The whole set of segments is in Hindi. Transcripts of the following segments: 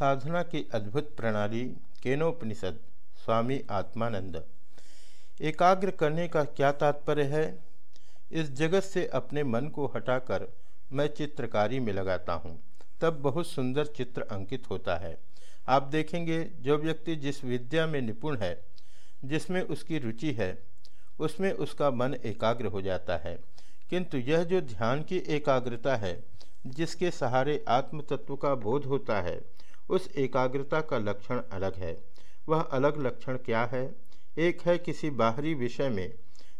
साधना की अद्भुत प्रणाली, केनोपनिषद, स्वामी आत्मानंद। एकाग्र करने का क्या तात्पर्य है? इस जगत से अपने मन को हटाकर मैं चित्रकारी में लगाता हूँ, तब बहुत सुंदर चित्र अंकित होता है। आप देखेंगे, जो व्यक्ति जिस विद्या में निपुण है, जिसमें उसकी रुचि है, उसमें उसका मन एकाग्र हो जाता है। किंतु यह जो ध्यान की एकाग्रता है, जिसके सहारे आत्म तत्व का बोध होता है उस एकाग्रता का लक्षण अलग है। वह अलग लक्षण क्या है? एक है किसी बाहरी विषय में,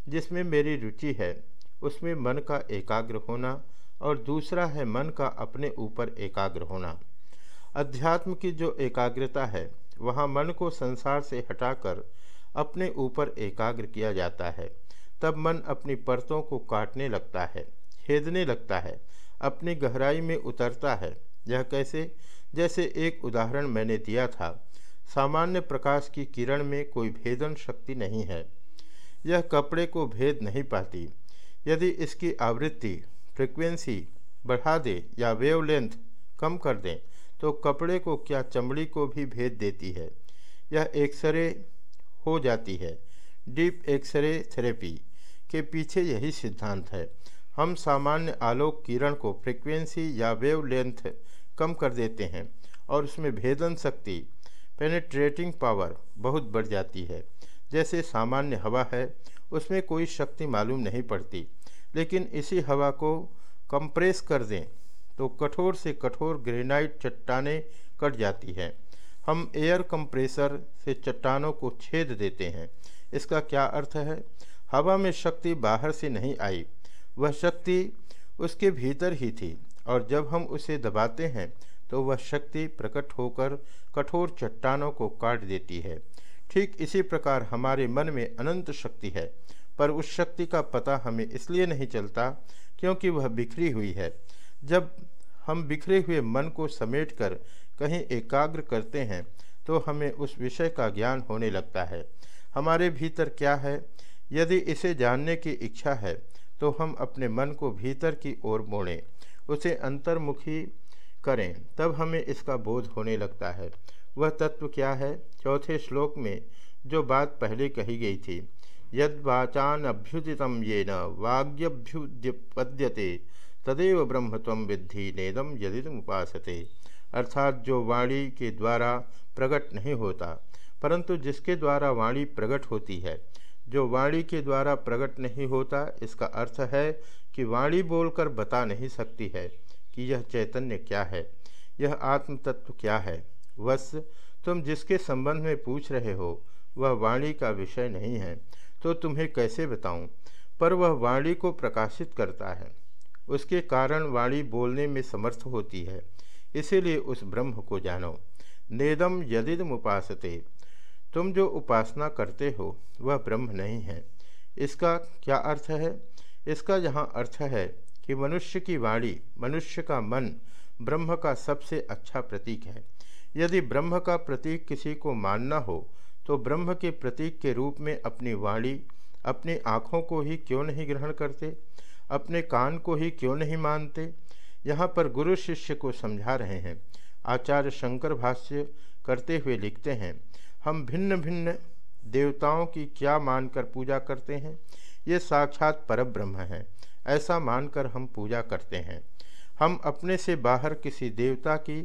जिसमें मेरी रुचि है, उसमें मन का एकाग्र होना, और दूसरा है मन का अपने ऊपर एकाग्र होना। अध्यात्म की जो एकाग्रता है, वहाँ मन को संसार से हटाकर अपने ऊपर एकाग्र किया जाता है। तब मन अपनी परतों को काटने लगता है, छेदने लगता है, अपनी गहराई में उतरता है यह कैसे? जैसे एक उदाहरण मैंने दिया था, सामान्य प्रकाश की किरण में कोई भेदन शक्ति नहीं है। यह कपड़े को भेद नहीं पाती। यदि इसकी आवृत्ति, फ्रिक्वेंसी बढ़ा दे या वेवलेंथ कम कर दें तो कपड़े को क्या चमड़ी को भी भेद देती है? यह एक्सरे हो जाती है। डीप एक्सरे थेरेपी के पीछे यही सिद्धांत है। हम सामान्य आलोक किरण को फ्रिक्वेंसी या वेव लेंथ कम कर देते हैं और उसमें भेदन शक्ति पेनेट्रेटिंग पावर बहुत बढ़ जाती है। जैसे सामान्य हवा है, उसमें कोई शक्ति मालूम नहीं पड़ती, लेकिन इसी हवा को कंप्रेस कर दें तो कठोर से कठोर ग्रेनाइट चट्टाने कट जाती हैं। हम एयर कंप्रेसर से चट्टानों को छेद देते हैं। इसका क्या अर्थ है? हवा में शक्ति बाहर से नहीं आई वह शक्ति उसके भीतर ही थी, और जब हम उसे दबाते हैं तो वह शक्ति प्रकट होकर कठोर चट्टानों को काट देती है। ठीक इसी प्रकार हमारे मन में अनंत शक्ति है, पर उस शक्ति का पता हमें इसलिए नहीं चलता क्योंकि वह बिखरी हुई है। जब हम बिखरे हुए मन को समेटकर कहीं एकाग्र करते हैं तो हमें उस विषय का ज्ञान होने लगता है। हमारे भीतर क्या है? यदि इसे जानने की इच्छा है तो हम अपने मन को भीतर की ओर मोड़ें, उसे अंतर्मुखी करें, तब हमें इसका बोध होने लगता है। वह तत्व क्या है? चौथे श्लोक में जो बात पहले कही गई थी यद वाचान अभ्युदितम ये न वाग्यभ्युद्यपद्यते तदेव ब्रह्म तम विद्धि नेदम यदि उपासते। अर्थात जो वाणी के द्वारा प्रकट नहीं होता, परंतु जिसके द्वारा वाणी प्रकट होती है जो वाणी के द्वारा प्रकट नहीं होता, इसका अर्थ है कि वाणी बोलकर बता नहीं सकती है कि यह चैतन्य क्या है, यह आत्म तत्व क्या है। वस, तुम जिसके संबंध में पूछ रहे हो, वह वाणी का विषय नहीं है तो तुम्हें कैसे बताऊँ? पर वह वाणी को प्रकाशित करता है। उसके कारण वाणी बोलने में समर्थ होती है, इसीलिए उस ब्रह्म को जानो। नेदम यदिदम उपासते तुम जो उपासना करते हो, वह ब्रह्म नहीं है। इसका क्या अर्थ है? इसका यहाँ अर्थ है कि मनुष्य की वाणी, मनुष्य का मन, ब्रह्म का सबसे अच्छा प्रतीक है। यदि ब्रह्म का प्रतीक किसी को मानना हो तो ब्रह्म के प्रतीक के रूप में अपनी वाणी, अपनी आँखों को ही क्यों नहीं ग्रहण करते? अपने कान को ही क्यों नहीं मानते? यहाँ पर गुरु शिष्य को समझा रहे हैं। आचार्य शंकर भाष्य करते हुए लिखते हैं हम भिन्न भिन्न देवताओं की क्या मानकर पूजा करते हैं? ये साक्षात परब्रह्म है। ऐसा मानकर हम पूजा करते हैं। हम अपने से बाहर किसी देवता की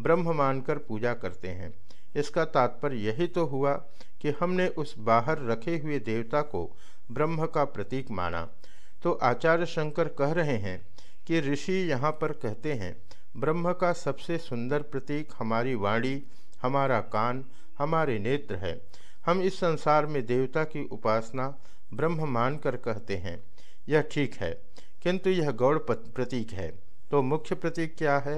ब्रह्म मानकर पूजा करते हैं। इसका तात्पर्य यही तो हुआ कि हमने उस बाहर रखे हुए देवता को ब्रह्म का प्रतीक माना। तो आचार्य शंकर कह रहे हैं कि ऋषि यहाँ पर कहते हैं, ब्रह्म का सबसे सुंदर प्रतीक हमारी वाणी हमारा कान, हमारे नेत्र है। हम इस संसार में देवता की उपासना ब्रह्म मानकर कहते हैं। यह ठीक है, किंतु यह गौड़ प्रतीक है। तो मुख्य प्रतीक क्या है?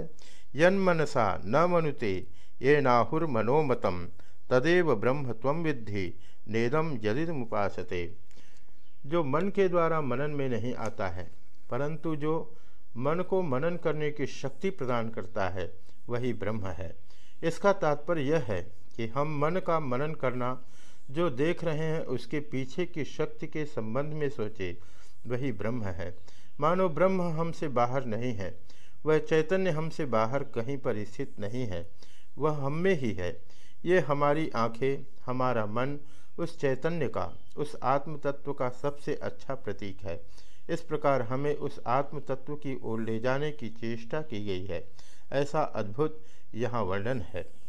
यन मनसा न मनुते, ये नाहुर मनोमतम, तदेव ब्रह्म तम विद्धि नेदम जदिद यदिमुपासते जो मन के द्वारा मनन में नहीं आता है, परंतु जो मन को मनन करने की शक्ति प्रदान करता है, वही ब्रह्म है। इसका तात्पर्य यह है कि हम मन का मनन करना, जो देख रहे हैं उसके पीछे की शक्ति के संबंध में सोचे, वही ब्रह्म है। मानो ब्रह्म हमसे बाहर नहीं है, वह चैतन्य हमसे बाहर कहीं पर स्थित नहीं है, वह हम में ही है। ये हमारी आँखें, हमारा मन, उस चैतन्य का, उस आत्म तत्व का सबसे अच्छा प्रतीक है। इस प्रकार हमें उस आत्म तत्व की ओर ले जाने की चेष्टा की गई है। ऐसा अद्भुत यहाँ वर्णन है।